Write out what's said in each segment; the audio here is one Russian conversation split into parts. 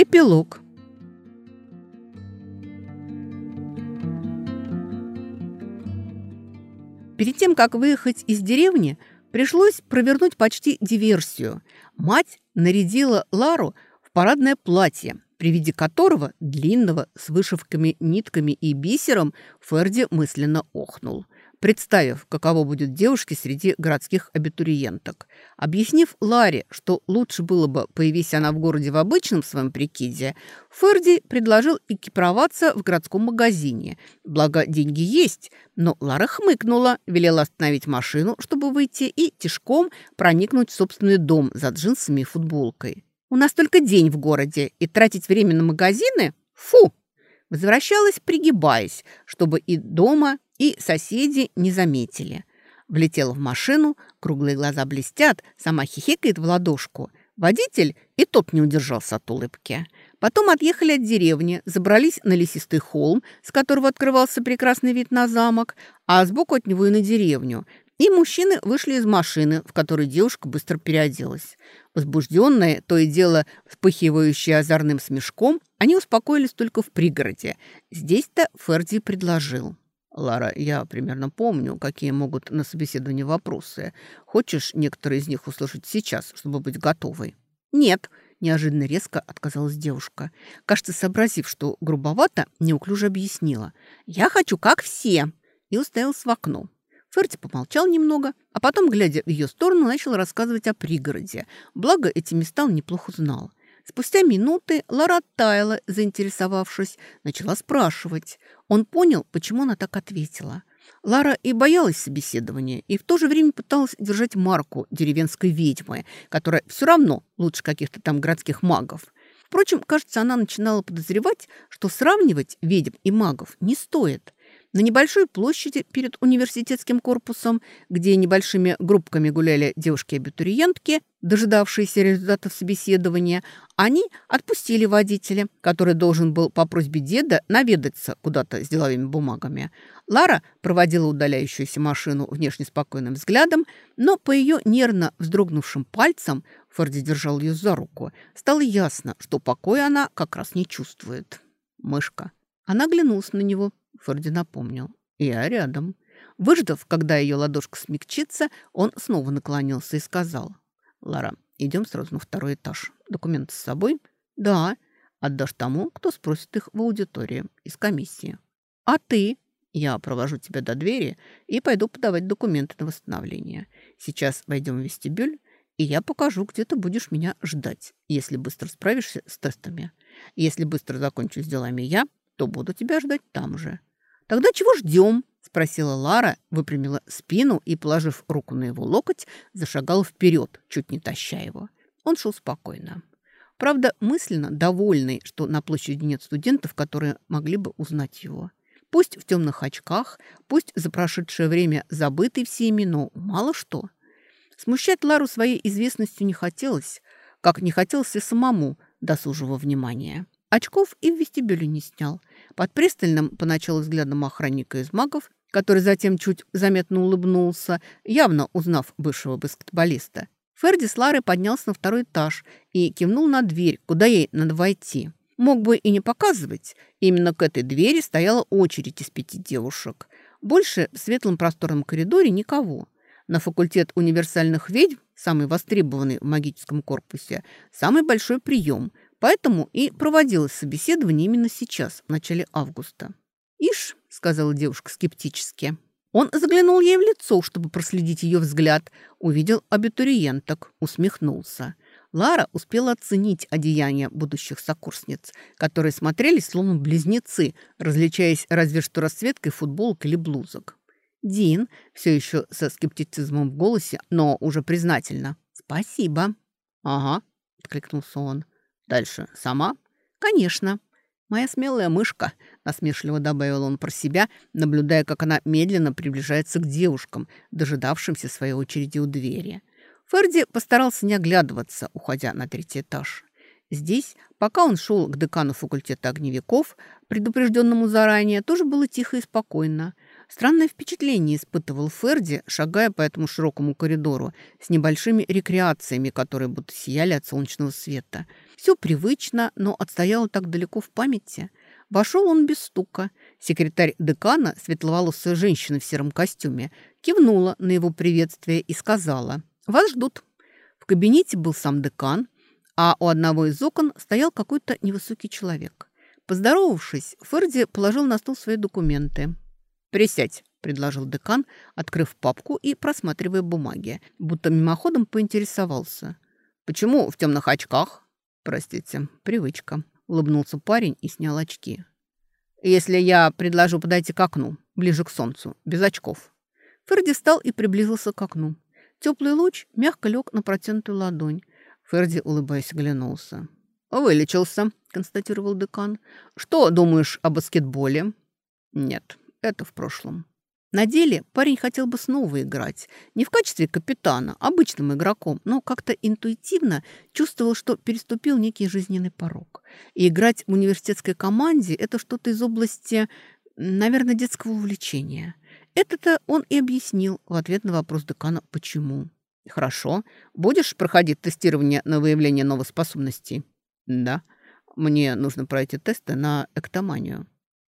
Эпилог. Перед тем, как выехать из деревни, пришлось провернуть почти диверсию. Мать нарядила Лару в парадное платье, при виде которого, длинного, с вышивками, нитками и бисером, Ферди мысленно охнул – представив, каково будет девушке среди городских абитуриенток. Объяснив Ларе, что лучше было бы, появись она в городе в обычном своем прикиде, Ферди предложил экипироваться в городском магазине. Благо, деньги есть, но Лара хмыкнула, велела остановить машину, чтобы выйти, и тишком проникнуть в собственный дом за джинсами и футболкой. «У нас только день в городе, и тратить время на магазины? Фу!» Возвращалась, пригибаясь, чтобы и дома, и соседи не заметили. Влетела в машину, круглые глаза блестят, сама хихикает в ладошку. Водитель и тот не удержался от улыбки. Потом отъехали от деревни, забрались на лесистый холм, с которого открывался прекрасный вид на замок, а сбоку от него и на деревню. И мужчины вышли из машины, в которой девушка быстро переоделась. Возбужденные, то и дело вспыхивающие озорным смешком, они успокоились только в пригороде. Здесь-то Ферди предложил. «Лара, я примерно помню, какие могут на собеседовании вопросы. Хочешь некоторые из них услышать сейчас, чтобы быть готовой?» «Нет», – неожиданно резко отказалась девушка. Кажется, сообразив, что грубовато, неуклюже объяснила. «Я хочу, как все!» и уставился в окно. Ферти помолчал немного, а потом, глядя в ее сторону, начал рассказывать о пригороде. Благо, эти места он неплохо знал. Спустя минуты Лара таяла, заинтересовавшись, начала спрашивать. Он понял, почему она так ответила. Лара и боялась собеседования, и в то же время пыталась держать марку деревенской ведьмы, которая все равно лучше каких-то там городских магов. Впрочем, кажется, она начинала подозревать, что сравнивать ведьм и магов не стоит. На небольшой площади перед университетским корпусом, где небольшими группками гуляли девушки-абитуриентки, дожидавшиеся результатов собеседования, они отпустили водителя, который должен был по просьбе деда наведаться куда-то с деловыми бумагами. Лара проводила удаляющуюся машину внешне спокойным взглядом, но по ее нервно вздрогнувшим пальцам Форди держал ее за руку. Стало ясно, что покоя она как раз не чувствует. Мышка. Она оглянулась на него, Форди напомнил. «Я рядом». Выждав, когда ее ладошка смягчится, он снова наклонился и сказал. «Лара, идем сразу на второй этаж. Документы с собой?» «Да». «Отдашь тому, кто спросит их в аудитории из комиссии». «А ты?» «Я провожу тебя до двери и пойду подавать документы на восстановление. Сейчас войдем в вестибюль, и я покажу, где ты будешь меня ждать, если быстро справишься с тестами. Если быстро закончу с делами я, то буду тебя ждать там же. «Тогда чего ждем?» – спросила Лара, выпрямила спину и, положив руку на его локоть, зашагала вперед, чуть не таща его. Он шел спокойно. Правда, мысленно довольный, что на площади нет студентов, которые могли бы узнать его. Пусть в темных очках, пусть за прошедшее время забытый всеми, но мало что. Смущать Лару своей известностью не хотелось, как не хотелось и самому досужего внимания. Очков и в вестибюле не снял. Под пристальным поначалу взглядом охранника из магов, который затем чуть заметно улыбнулся, явно узнав бывшего баскетболиста, Ферди с Ларой поднялся на второй этаж и кивнул на дверь, куда ей надо войти. Мог бы и не показывать. Именно к этой двери стояла очередь из пяти девушек. Больше в светлом просторном коридоре никого. На факультет универсальных ведьм, самый востребованный в магическом корпусе, самый большой прием – Поэтому и проводилось собеседование именно сейчас, в начале августа. «Ишь», — сказала девушка скептически. Он заглянул ей в лицо, чтобы проследить ее взгляд, увидел абитуриенток, усмехнулся. Лара успела оценить одеяния будущих сокурсниц, которые смотрелись словно близнецы, различаясь разве что расцветкой футболок или блузок. Дин, все еще со скептицизмом в голосе, но уже признательно. «Спасибо». «Ага», — откликнулся он. Дальше сама? Конечно. Моя смелая мышка, насмешливо добавил он про себя, наблюдая, как она медленно приближается к девушкам, дожидавшимся своей очереди у двери. Ферди постарался не оглядываться, уходя на третий этаж. Здесь, пока он шел к декану факультета огневиков, предупрежденному заранее, тоже было тихо и спокойно. Странное впечатление испытывал Ферди, шагая по этому широкому коридору с небольшими рекреациями, которые будто сияли от солнечного света – Все привычно, но отстояло так далеко в памяти. Вошел он без стука. Секретарь декана, светловолосая женщина в сером костюме, кивнула на его приветствие и сказала «Вас ждут». В кабинете был сам декан, а у одного из окон стоял какой-то невысокий человек. Поздоровавшись, Ферди положил на стол свои документы. «Присядь», – предложил декан, открыв папку и просматривая бумаги, будто мимоходом поинтересовался. «Почему в темных очках?» «Простите, привычка», – улыбнулся парень и снял очки. «Если я предложу подойти к окну, ближе к солнцу, без очков». Ферди встал и приблизился к окну. Теплый луч мягко лег на протянутую ладонь. Ферди, улыбаясь, оглянулся. «Вылечился», — констатировал декан. «Что думаешь о баскетболе?» «Нет, это в прошлом». На деле парень хотел бы снова играть. Не в качестве капитана, обычным игроком, но как-то интуитивно чувствовал, что переступил некий жизненный порог. И играть в университетской команде – это что-то из области, наверное, детского увлечения. Это-то он и объяснил в ответ на вопрос декана «почему?». «Хорошо. Будешь проходить тестирование на выявление новых способностей?» «Да. Мне нужно пройти тесты на эктоманию».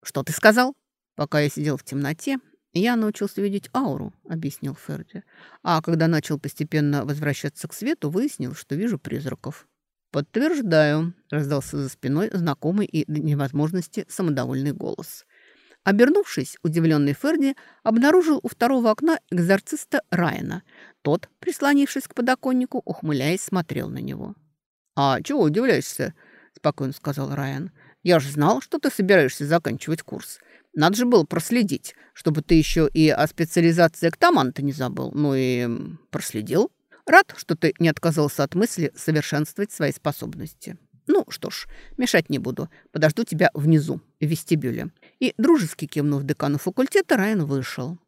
«Что ты сказал?» Пока я сидел в темноте, «Я научился видеть ауру», — объяснил Ферди. «А когда начал постепенно возвращаться к свету, выяснил, что вижу призраков». «Подтверждаю», — раздался за спиной знакомый и до невозможности самодовольный голос. Обернувшись, удивленный Ферди обнаружил у второго окна экзорциста Райана. Тот, прислонившись к подоконнику, ухмыляясь, смотрел на него. «А чего удивляешься?» — спокойно сказал Райан. «Я же знал, что ты собираешься заканчивать курс. Надо же было проследить, чтобы ты еще и о специализации эктоманта не забыл. Ну и проследил. Рад, что ты не отказался от мысли совершенствовать свои способности. Ну что ж, мешать не буду. Подожду тебя внизу, в вестибюле. И дружески кивнув декану факультета, Райан вышел.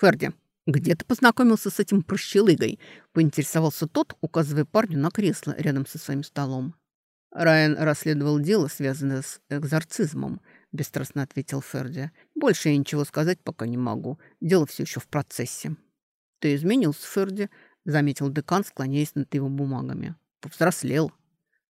Ферди, где ты познакомился с этим прощелыгой? Поинтересовался тот, указывая парню на кресло рядом со своим столом. Райан расследовал дело, связанное с экзорцизмом – бесстрастно ответил Ферди. «Больше я ничего сказать пока не могу. Дело все еще в процессе». «Ты изменился, Ферди», — заметил декан, склоняясь над его бумагами. «Повзрослел».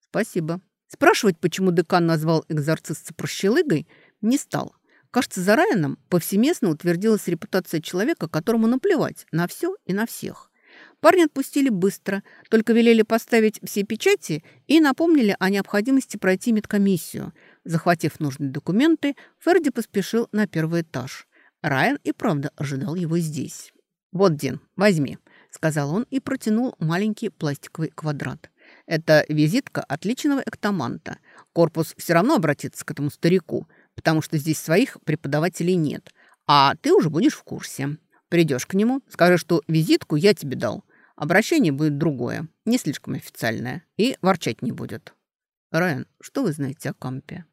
«Спасибо». Спрашивать, почему декан назвал экзорцистца прощелыгой, не стал. Кажется, за Райаном повсеместно утвердилась репутация человека, которому наплевать на все и на всех. Парня отпустили быстро, только велели поставить все печати и напомнили о необходимости пройти медкомиссию – Захватив нужные документы, Ферди поспешил на первый этаж. Райан и правда ожидал его здесь. «Вот, Дин, возьми», — сказал он и протянул маленький пластиковый квадрат. «Это визитка отличного эктоманта. Корпус все равно обратится к этому старику, потому что здесь своих преподавателей нет. А ты уже будешь в курсе. Придешь к нему, скажи, что визитку я тебе дал. Обращение будет другое, не слишком официальное, и ворчать не будет». «Райан, что вы знаете о Кампе?»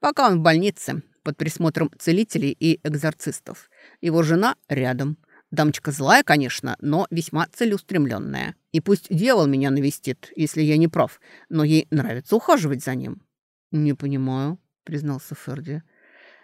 Пока он в больнице, под присмотром целителей и экзорцистов. Его жена рядом. Дамочка злая, конечно, но весьма целеустремленная. И пусть дьявол меня навестит, если я не прав, но ей нравится ухаживать за ним». «Не понимаю», — признался Ферди.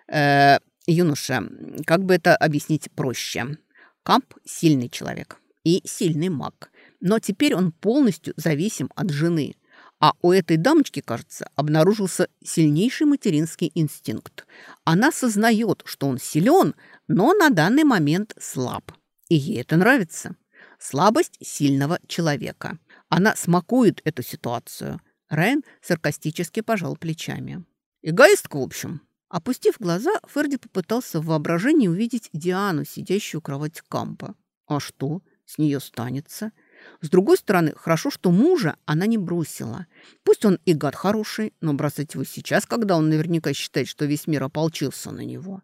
«Э, «Юноша, как бы это объяснить проще? Камп — сильный человек и сильный маг, но теперь он полностью зависим от жены». А у этой дамочки, кажется, обнаружился сильнейший материнский инстинкт. Она сознает, что он силен, но на данный момент слаб. И ей это нравится. Слабость сильного человека. Она смакует эту ситуацию. Райан саркастически пожал плечами. Эгоистка, в общем. Опустив глаза, Ферди попытался в воображении увидеть Диану, сидящую у кровати Кампа. А что? С нее станется? С другой стороны, хорошо, что мужа она не бросила. Пусть он и гад хороший, но бросать его сейчас, когда он наверняка считает, что весь мир ополчился на него.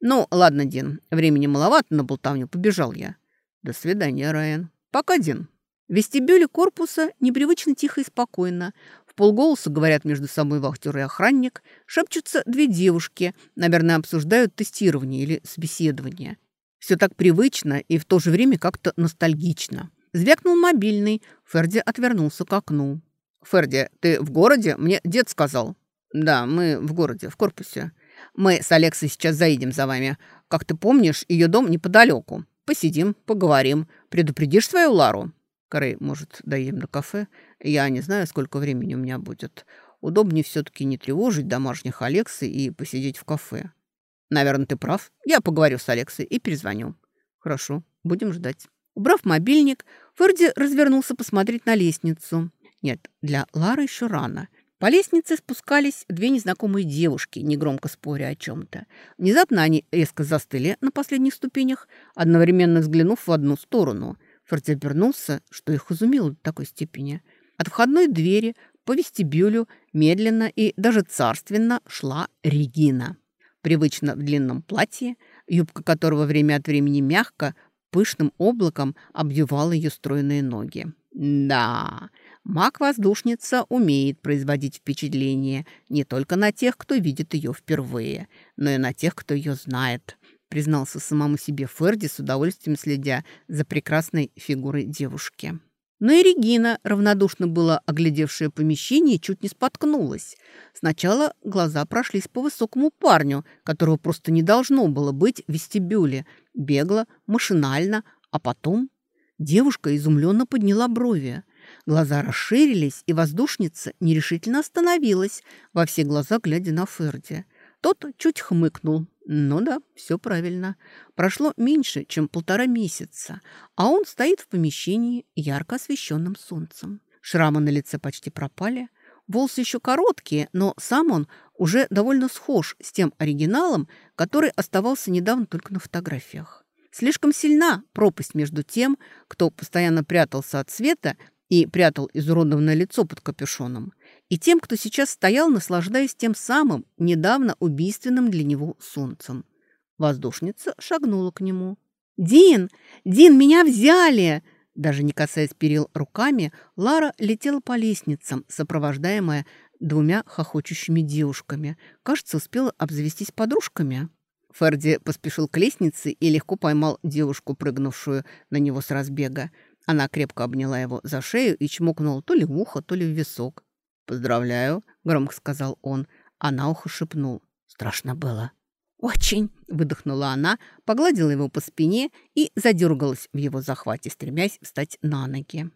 Ну, ладно, Дин, времени маловато на болтовню, побежал я. До свидания, Райан. Пока, Дин. В вестибюле корпуса непривычно тихо и спокойно. В полголоса говорят между собой вахтер и охранник. Шепчутся две девушки. Наверное, обсуждают тестирование или собеседование. Все так привычно и в то же время как-то ностальгично. Звякнул мобильный. Ферди отвернулся к окну. «Ферди, ты в городе? Мне дед сказал». «Да, мы в городе, в корпусе. Мы с Алексой сейчас заедем за вами. Как ты помнишь, ее дом неподалеку. Посидим, поговорим. Предупредишь свою Лару?» «Корей, может, доедем до кафе? Я не знаю, сколько времени у меня будет. Удобнее все-таки не тревожить домашних Алексы и посидеть в кафе. Наверное, ты прав. Я поговорю с Алексой и перезвоню. Хорошо, будем ждать. Убрав мобильник, Ферди развернулся посмотреть на лестницу. Нет, для Лары еще рано. По лестнице спускались две незнакомые девушки, негромко споря о чем-то. Внезапно они резко застыли на последних ступенях, одновременно взглянув в одну сторону. Ферди обернулся, что их изумило до такой степени. От входной двери по вестибюлю медленно и даже царственно шла Регина. Привычно в длинном платье, юбка которого время от времени мягко, пышным облаком обвивала ее стройные ноги. Да, Маг-воздушница умеет производить впечатление не только на тех, кто видит ее впервые, но и на тех, кто ее знает, признался самому себе Ферди с удовольствием следя за прекрасной фигурой девушки. Но и Регина, равнодушно была оглядевшая помещение, чуть не споткнулась. Сначала глаза прошлись по высокому парню, которого просто не должно было быть в вестибюле. Бегло, машинально, а потом... Девушка изумленно подняла брови. Глаза расширились, и воздушница нерешительно остановилась, во все глаза глядя на Ферди. Тот чуть хмыкнул. Ну да, все правильно. Прошло меньше, чем полтора месяца, а он стоит в помещении, ярко освещенным солнцем. Шрамы на лице почти пропали. Волосы еще короткие, но сам он уже довольно схож с тем оригиналом, который оставался недавно только на фотографиях. Слишком сильна пропасть между тем, кто постоянно прятался от света и прятал изуродованное лицо под капюшоном, и тем, кто сейчас стоял, наслаждаясь тем самым недавно убийственным для него солнцем. Воздушница шагнула к нему. «Дин! Дин, меня взяли!» Даже не касаясь перил руками, Лара летела по лестницам, сопровождаемая двумя хохочущими девушками. Кажется, успела обзавестись подружками. Ферди поспешил к лестнице и легко поймал девушку, прыгнувшую на него с разбега. Она крепко обняла его за шею и чмокнула то ли в ухо, то ли в висок. «Поздравляю», — громко сказал он, а на ухо шепнул. «Страшно было». «Очень!» — выдохнула она, погладила его по спине и задергалась в его захвате, стремясь встать на ноги.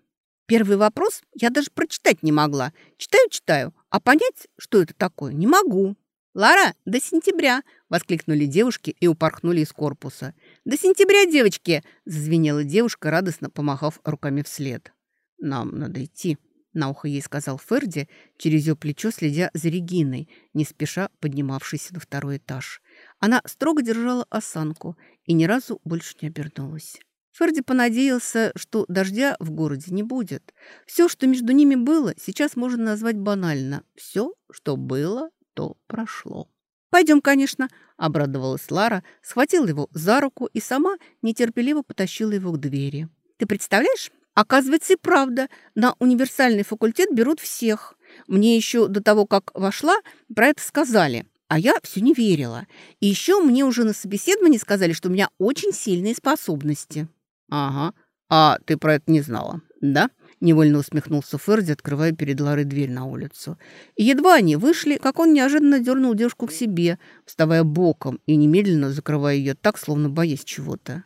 «Первый вопрос я даже прочитать не могла. Читаю-читаю, а понять, что это такое, не могу». «Лара, до сентября!» — воскликнули девушки и упорхнули из корпуса. «До сентября, девочки!» — зазвенела девушка, радостно помахав руками вслед. «Нам надо идти», — на ухо ей сказал Ферди, через ее плечо следя за Региной, не спеша поднимавшейся на второй этаж. Она строго держала осанку и ни разу больше не обернулась. Ферди понадеялся, что дождя в городе не будет. Все, что между ними было, сейчас можно назвать банально. Все, что было, то прошло. «Пойдем, конечно», — обрадовалась Лара, схватила его за руку и сама нетерпеливо потащила его к двери. «Ты представляешь, оказывается и правда, на универсальный факультет берут всех. Мне еще до того, как вошла, про это сказали, а я все не верила. И еще мне уже на собеседовании сказали, что у меня очень сильные способности». «Ага, а ты про это не знала, да?» Невольно усмехнулся Ферди, открывая перед Ларой дверь на улицу. И едва они вышли, как он неожиданно дернул девушку к себе, вставая боком и немедленно закрывая ее так, словно боясь чего-то.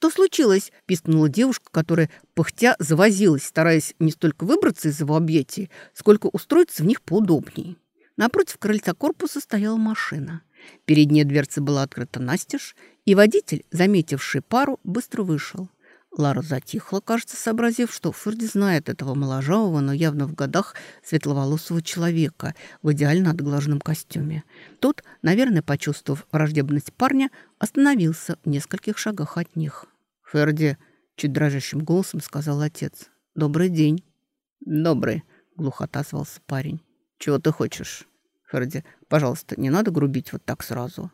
«Что случилось?» – пискнула девушка, которая, пыхтя, завозилась, стараясь не столько выбраться из его объятий, сколько устроиться в них поудобней. Напротив крыльца корпуса стояла машина. Передняя дверца была открыта настежь, и водитель, заметивший пару, быстро вышел. Лара затихла, кажется, сообразив, что Ферди знает этого моложавого, но явно в годах светловолосого человека в идеально отглаженном костюме. Тот, наверное, почувствовав враждебность парня, остановился в нескольких шагах от них. «Ферди», — чуть дрожащим голосом сказал отец, — «добрый день». «Добрый», — глухо отозвался парень. «Чего ты хочешь?» «Ферди, пожалуйста, не надо грубить вот так сразу.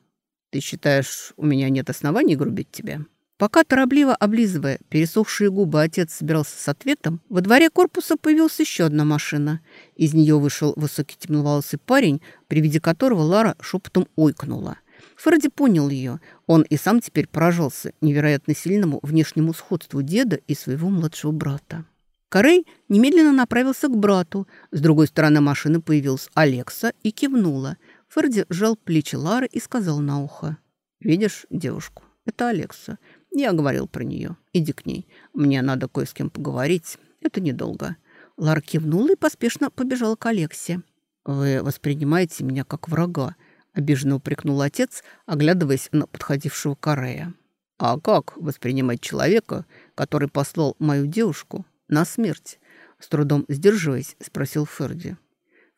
Ты считаешь, у меня нет оснований грубить тебе?» Пока торопливо облизывая пересохшие губы, отец собирался с ответом, во дворе корпуса появилась еще одна машина. Из нее вышел высокий темноволосый парень, при виде которого Лара шепотом ойкнула. Фредди понял ее. Он и сам теперь поражался невероятно сильному внешнему сходству деда и своего младшего брата. Корей немедленно направился к брату. С другой стороны машины появилась Алекса и кивнула. Фредди сжал плечи Лары и сказал на ухо. «Видишь девушку? Это Алекса. Я говорил про нее. Иди к ней. Мне надо кое с кем поговорить. Это недолго. Лара кивнула и поспешно побежала к Алексе. «Вы воспринимаете меня как врага», – обиженно упрекнул отец, оглядываясь на подходившего Карея. «А как воспринимать человека, который послал мою девушку на смерть?» С трудом сдерживаясь, спросил Ферди.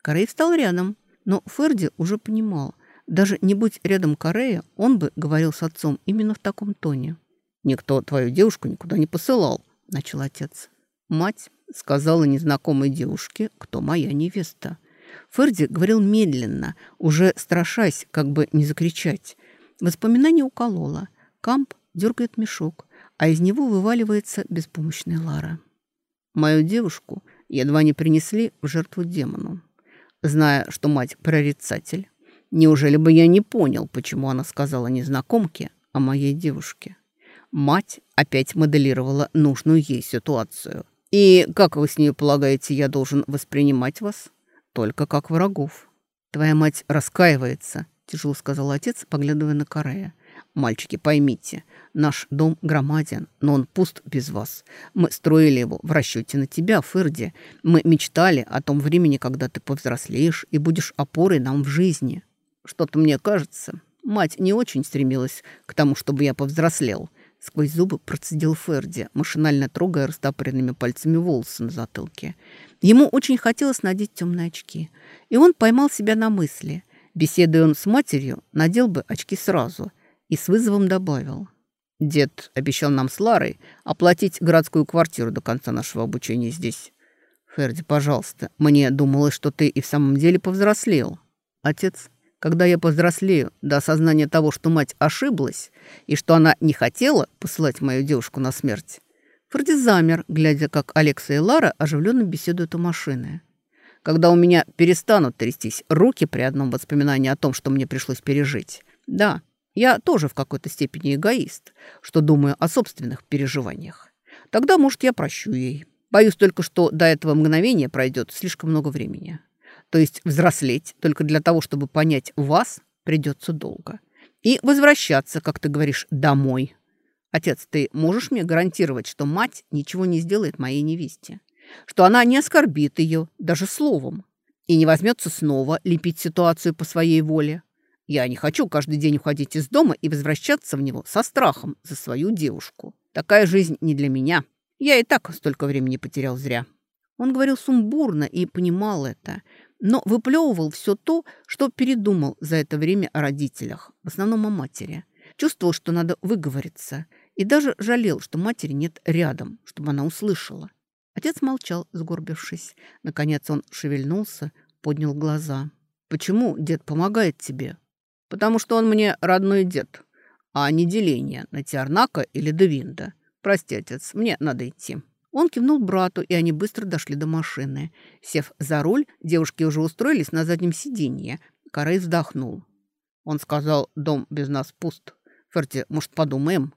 Карей встал рядом, но Ферди уже понимал, даже не будь рядом Корея, он бы говорил с отцом именно в таком тоне. «Никто твою девушку никуда не посылал», – начал отец. Мать сказала незнакомой девушке, кто моя невеста. Ферди говорил медленно, уже страшась, как бы не закричать. Воспоминание укололо. Камп дергает мешок, а из него вываливается беспомощная Лара. Мою девушку едва не принесли в жертву демону. Зная, что мать прорицатель, неужели бы я не понял, почему она сказала незнакомке о моей девушке? Мать опять моделировала нужную ей ситуацию. И как вы с ней полагаете, я должен воспринимать вас? Только как врагов. Твоя мать раскаивается, тяжело сказал отец, поглядывая на Карея. Мальчики, поймите, наш дом громаден, но он пуст без вас. Мы строили его в расчете на тебя, Ферди. Мы мечтали о том времени, когда ты повзрослеешь и будешь опорой нам в жизни. Что-то мне кажется, мать не очень стремилась к тому, чтобы я повзрослел. Сквозь зубы процедил Ферди, машинально трогая растопыренными пальцами волосы на затылке. Ему очень хотелось надеть темные очки. И он поймал себя на мысли. Беседуя он с матерью, надел бы очки сразу – и с вызовом добавил. «Дед обещал нам с Ларой оплатить городскую квартиру до конца нашего обучения здесь. Ферди, пожалуйста, мне думалось, что ты и в самом деле повзрослел. Отец, когда я повзрослею до осознания того, что мать ошиблась и что она не хотела посылать мою девушку на смерть, Ферди замер, глядя, как Алекса и Лара оживленно беседуют у машины. Когда у меня перестанут трястись руки при одном воспоминании о том, что мне пришлось пережить. Да, я тоже в какой-то степени эгоист, что думаю о собственных переживаниях. Тогда, может, я прощу ей. Боюсь только, что до этого мгновения пройдет слишком много времени. То есть взрослеть только для того, чтобы понять вас, придется долго. И возвращаться, как ты говоришь, домой. Отец, ты можешь мне гарантировать, что мать ничего не сделает моей невесте? Что она не оскорбит ее даже словом и не возьмется снова лепить ситуацию по своей воле? Я не хочу каждый день уходить из дома и возвращаться в него со страхом за свою девушку. Такая жизнь не для меня. Я и так столько времени потерял зря». Он говорил сумбурно и понимал это, но выплевывал все то, что передумал за это время о родителях, в основном о матери. Чувствовал, что надо выговориться, и даже жалел, что матери нет рядом, чтобы она услышала. Отец молчал, сгорбившись. Наконец он шевельнулся, поднял глаза. «Почему дед помогает тебе?» потому что он мне родной дед, а не деление на Тиарнака или Девинда. Прости, отец, мне надо идти». Он кивнул брату, и они быстро дошли до машины. Сев за руль, девушки уже устроились на заднем сиденье. Карей вздохнул. Он сказал, дом без нас пуст. Ферди, может, подумаем?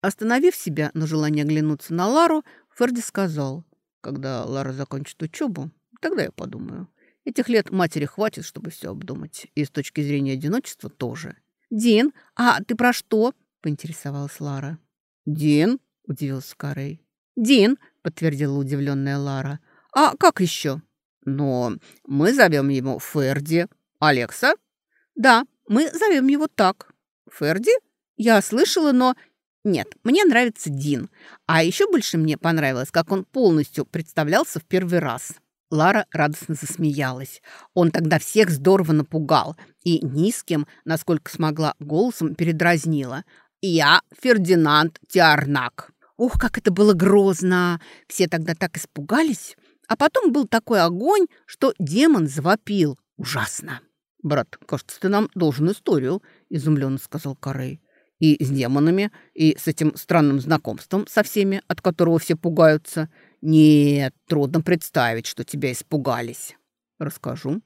Остановив себя на желание оглянуться на Лару, Ферди сказал, когда Лара закончит учебу, тогда я подумаю. Этих лет матери хватит, чтобы все обдумать. И с точки зрения одиночества тоже. «Дин, а ты про что?» – поинтересовалась Лара. «Дин?» – удивился Карей. «Дин», – подтвердила удивленная Лара. «А как еще?» «Но мы зовем его Ферди. Алекса?» «Да, мы зовем его так». «Ферди?» «Я слышала, но...» «Нет, мне нравится Дин. А еще больше мне понравилось, как он полностью представлялся в первый раз». Лара радостно засмеялась. Он тогда всех здорово напугал и низким, насколько смогла, голосом передразнила. «Я Фердинанд Тиарнак». Ух, как это было грозно! Все тогда так испугались. А потом был такой огонь, что демон завопил. Ужасно. «Брат, кажется, ты нам должен историю», — изумленно сказал Карей. «И с демонами, и с этим странным знакомством со всеми, от которого все пугаются». «Нет, трудно представить, что тебя испугались». «Расскажу».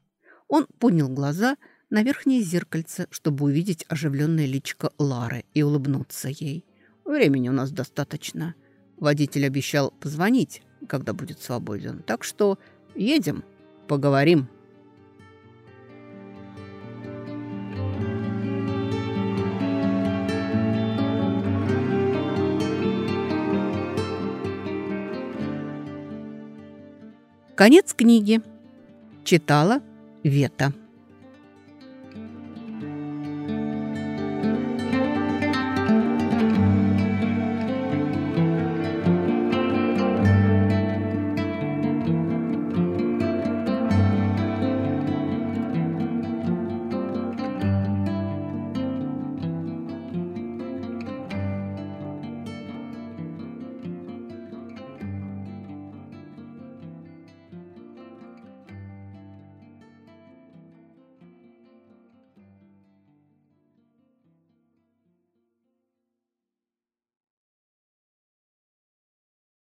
Он поднял глаза на верхнее зеркальце, чтобы увидеть оживленное личико Лары и улыбнуться ей. «Времени у нас достаточно. Водитель обещал позвонить, когда будет свободен. Так что едем, поговорим». Конец книги. Читала Вета.